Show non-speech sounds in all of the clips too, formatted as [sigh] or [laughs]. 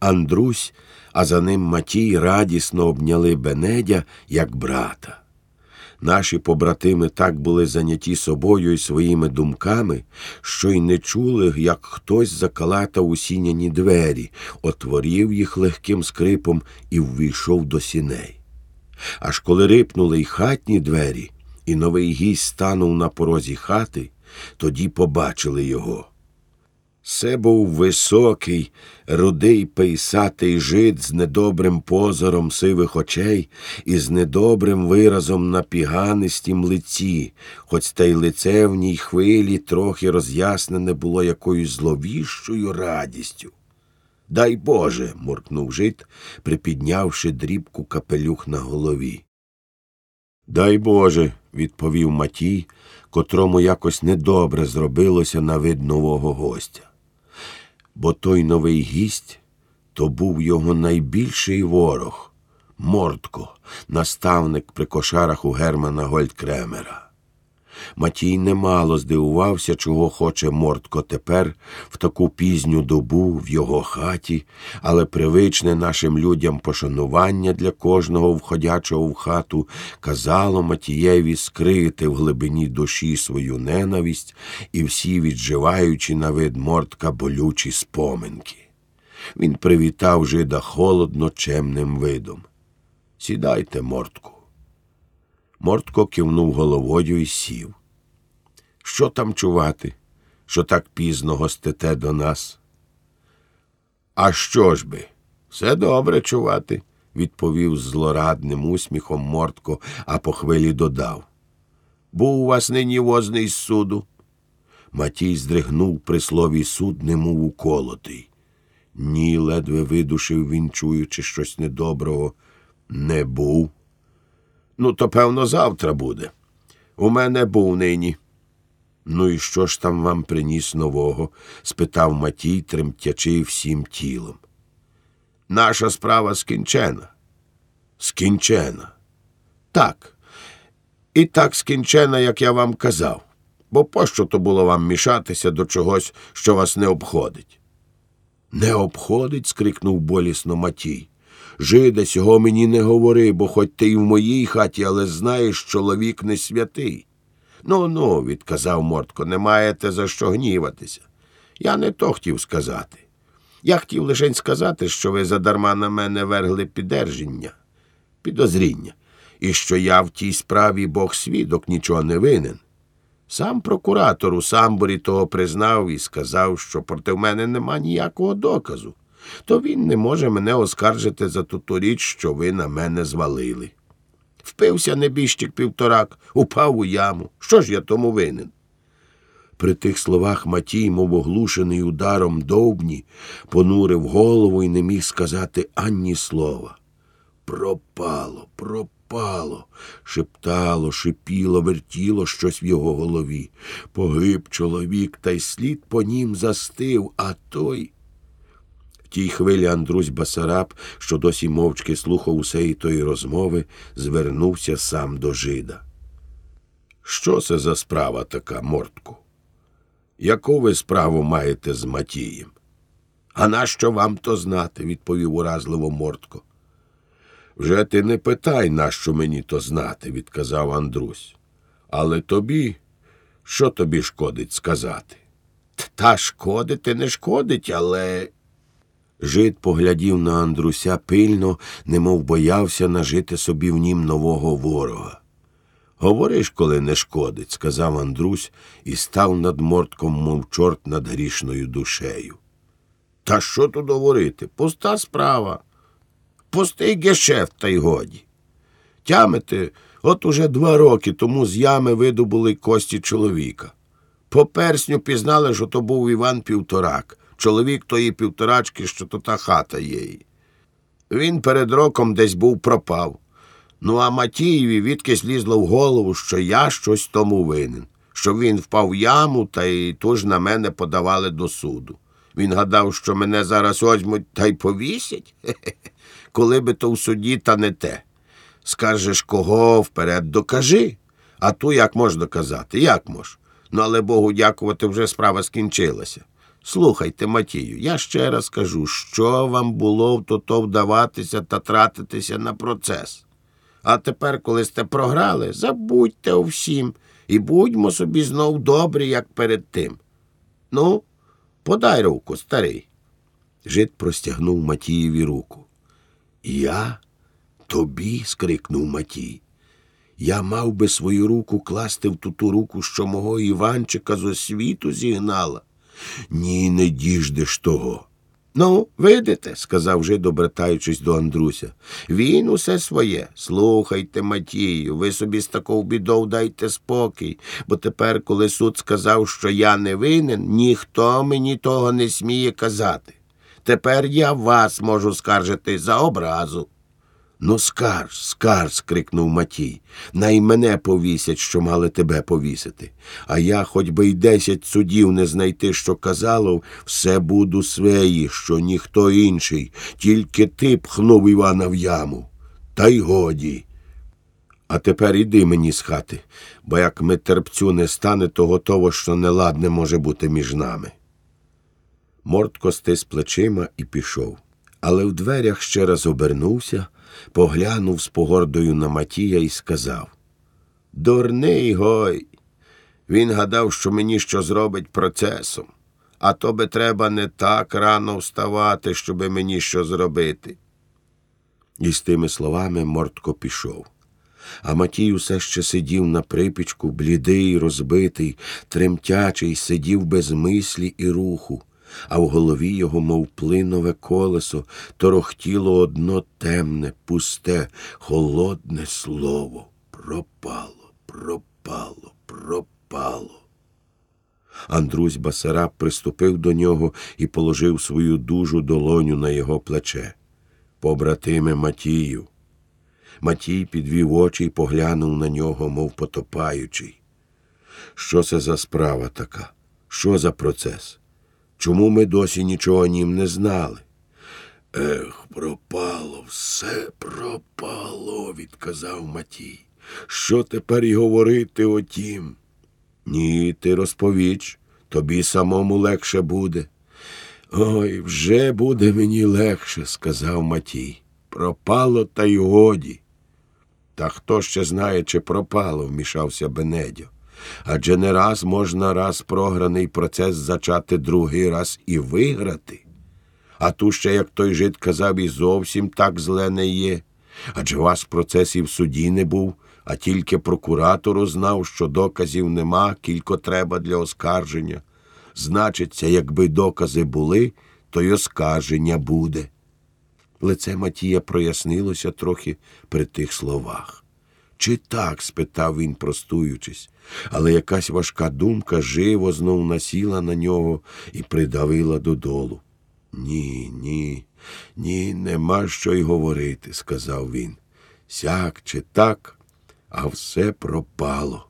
Андрусь, а за ним Матій радісно обняли Бенедя як брата. Наші побратими так були зайняті собою і своїми думками, що й не чули, як хтось закалатав у сіняні двері, отворів їх легким скрипом і ввійшов до сіней. Аж коли рипнули й хатні двері, і новий гість станув на порозі хати, тоді побачили його. Це був високий, рудий пейсатий жид з недобрим позором сивих очей і з недобрим виразом на піганистім лиці, хоч та й лице в ній хвилі трохи роз'яснене було якоюсь зловіщою радістю. Дай Боже. муркнув жид, припіднявши дрібку капелюх на голові. Дай Боже, відповів Матій, котрому якось недобре зробилося на вид нового гостя бо той новий гість то був його найбільший ворог Мортко, наставник при кошарах у Германа Гольдкремера. Матій немало здивувався, чого хоче Мортко тепер, в таку пізню добу в його хаті, але привичне нашим людям пошанування для кожного входячого в хату казало Матієві скрити в глибині душі свою ненависть і всі відживаючи на вид Мортка болючі споминки. Він привітав жида холодно чемним видом. Сідайте, Мортку. Мортко кивнув головою і сів. Що там чувати, що так пізно гостите до нас? А що ж би? Все добре чувати, відповів з злорадним усміхом Мортко, а по хвилі додав. Був у вас нині возний з суду. Матій здригнув при слові суд, немов уколотий. Ні, ледве видушив він, чуючи щось недоброго. Не був. Ну, то, певно, завтра буде. У мене був нині. Ну, і що ж там вам приніс нового? спитав Матій, тремтячи всім тілом. Наша справа скінчена. Скінчена. Так. І так скінчена, як я вам казав. Бо пощо то було вам мішатися до чогось, що вас не обходить? Не обходить? скрикнув болісно Матій. Жиде, сього мені не говори, бо хоч ти й в моїй хаті, але знаєш, чоловік не святий. Ну, ну, відказав Мортко, не маєте за що гніватися. Я не то хотів сказати. Я хотів лише сказати, що ви задарма на мене вергли підерження, підозріння, і що я в тій справі Бог свідок нічого не винен. Сам прокуратор у самборі того признав і сказав, що проти мене нема ніякого доказу то він не може мене оскаржити за ту ту річ, що ви на мене звалили. Впився небіжчик півторак, упав у яму. Що ж я тому винен? При тих словах Матій, мов оглушений ударом довбні, понурив голову і не міг сказати ані слова. Пропало, пропало, шептало, шипіло, вертіло щось в його голові. Погиб чоловік, та й слід по нім застив, а той тій хвилі Андрусь Басараб, що досі мовчки слухав усеї тої розмови, звернувся сам до жида. Що це за справа така, Мортку? Яку ви справу маєте з Матієм? А нащо вам то знати? відповів уразливо Мортко. Вже ти не питай, нащо мені то знати, відказав Андрусь. Але тобі, що тобі шкодить сказати? Та шкодити не шкодить, але Жид поглядів на Андруся пильно, немов боявся нажити собі в нім нового ворога. Говориш, коли не шкодить, сказав Андрусь і став над мортком, мов чорт над грішною душею. Та що тут говорити? Пуста справа. Пустий гешефт, та й годі. Тямите, от уже два роки тому з ями видобули кості чоловіка. По персню пізнали, що то був Іван Півторак чоловік тої півторачки, що то та хата її. Він перед роком десь був пропав. Ну, а Матієві відкись лізло в голову, що я щось тому винен, що він впав в яму та й тож на мене подавали до суду. Він гадав, що мене зараз возьмуть та й повісять. Хе [laughs] -хе. Коли би то в суді, та не те. Скажеш, кого вперед докажи. А ту як можеш доказати? Як мож? Ну, але Богу дякувати, вже справа скінчилася. Слухайте, Матію, я ще раз кажу, що вам було в то вдаватися та тратитися на процес. А тепер, коли сте програли, забудьте у всім і будьмо собі знов добрі, як перед тим. Ну, подай руку, старий. Жид простягнув Матієві руку. Я тобі. скрикнув Матій. Я мав би свою руку класти в ту ту руку, що мого Іванчика з освіту зігнала. Ні, не діждеш того. Ну, видите, сказав жид, обертаючись до Андруся. Він усе своє. Слухайте, Матію, ви собі з такого бідов дайте спокій, бо тепер, коли суд сказав, що я не винен, ніхто мені того не сміє казати. Тепер я вас можу скаржити за образу. Ну, скарж, скарж, крикнув Матій. Най мене повісять, що мали тебе повісити. А я, хоч би й десять судів не знайти, що казало, все буду свої, що ніхто інший, тільки ти пхнув Івана в яму. Та й годі. А тепер іди мені з хати, бо як ми терпцю не стане, то готово, що неладне може бути між нами. Мортко стис плечима і пішов. Але в дверях ще раз обернувся, поглянув з погордою на Матія і сказав Дурний гой. Він гадав, що мені що зробить процесом, а то би треба не так рано вставати, щоби мені що зробити. І з тими словами Мортко пішов. А Матій усе ще сидів на припічку, блідий, розбитий, тремтячий, сидів без мислі і руху а в голові його, мов плинове колесо, торохтіло одно темне, пусте, холодне слово. Пропало, пропало, пропало. Андрусь Басараб приступив до нього і положив свою дужу долоню на його плече. Побратиме Матію. Матій підвів очі і поглянув на нього, мов потопаючий. Що це за справа така? Що за процес? Чому ми досі нічого нім не знали? Ех, пропало, все пропало, відказав Матій. Що тепер й говорити о тім? Ні, ти розповіч, тобі самому легше буде. Ой, вже буде мені легше, сказав Матій. Пропало, та й годі. Та хто ще знає, чи пропало, вмішався Бенедьо адже не раз можна раз програний процес зачати другий раз і виграти. А ту ще, як той жид казав, і зовсім так зле не є. Адже вас процес і в суді не був, а тільки прокуратору знав, що доказів нема, кілько треба для оскарження. Значиться, якби докази були, то й оскарження буде. Лице Матія прояснилося трохи при тих словах. Чи так? спитав він, простуючись, але якась важка думка живо знов насіла на нього і придавила додолу. Ні, ні, ні, нема що й говорити, сказав він. Сяк чи так, а все пропало.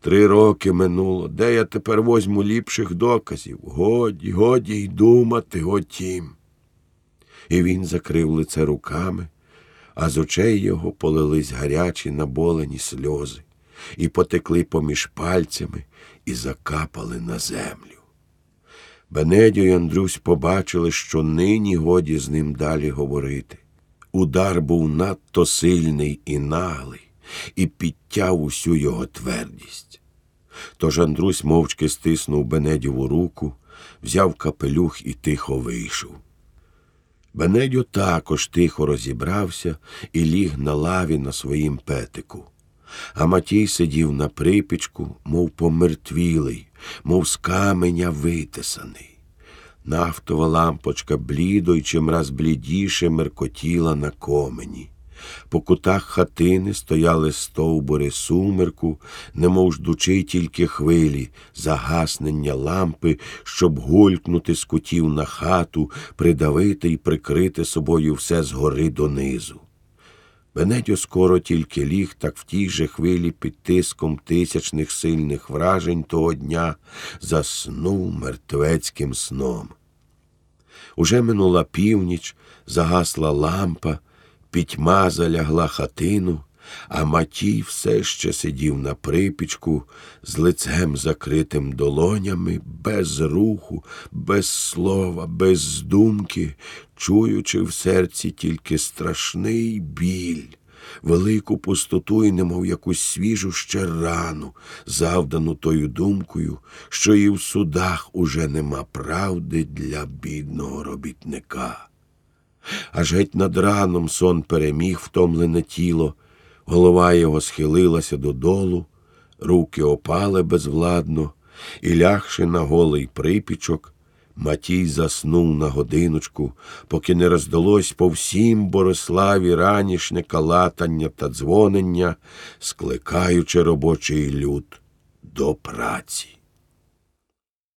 Три роки минуло. Де я тепер возьму ліпших доказів? Годі, годі й думати, отім. І він закрив лице руками а з очей його полились гарячі наболені сльози, і потекли поміж пальцями і закапали на землю. Бенедьо й Андрюсь побачили, що нині годі з ним далі говорити. Удар був надто сильний і наглий, і підтяв усю його твердість. Тож Андрусь мовчки стиснув Бенедьову руку, взяв капелюх і тихо вийшов. Бенедьо також тихо розібрався і ліг на лаві на своїм петику. А Матій сидів на припічку, мов помертвілий, мов з каменя витисаний. Нафтова лампочка блідо й чимраз блідіше меркотіла на комені. По кутах хатини стояли стовбури сумерку, немов ждучи тільки хвилі, загаснення лампи, щоб гулькнути з кутів на хату, придавити й прикрити собою все згори донизу. Бенедьо скоро тільки ліг, так в тій же хвилі під тиском тисячних сильних вражень того дня заснув мертвецьким сном. Уже минула північ, загасла лампа. Пітьма залягла хатину, а Матій все ще сидів на припічку з лицем закритим долонями, без руху, без слова, без думки, чуючи в серці тільки страшний біль, велику пустоту і немов якусь свіжу ще рану, завдану тою думкою, що і в судах уже нема правди для бідного робітника. Аж геть над раном сон переміг втомлене тіло, голова його схилилася додолу, руки опали безвладно, і, лягши на голий припічок, Матій заснув на годиночку, поки не роздалось по всім Бориславі ранішнє калатання та дзвонення, скликаючи робочий люд до праці.